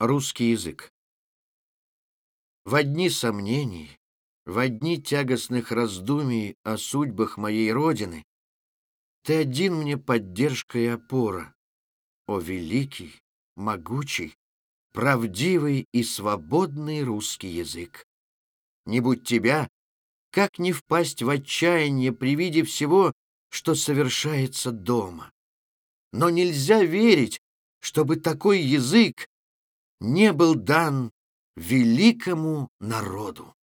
Русский язык. В одни сомнений, в одни тягостных раздумий о судьбах моей Родины ты один мне поддержка и опора, о великий, могучий, правдивый и свободный русский язык. Не будь тебя, как не впасть в отчаяние при виде всего, что совершается дома. Но нельзя верить, чтобы такой язык не был дан великому народу.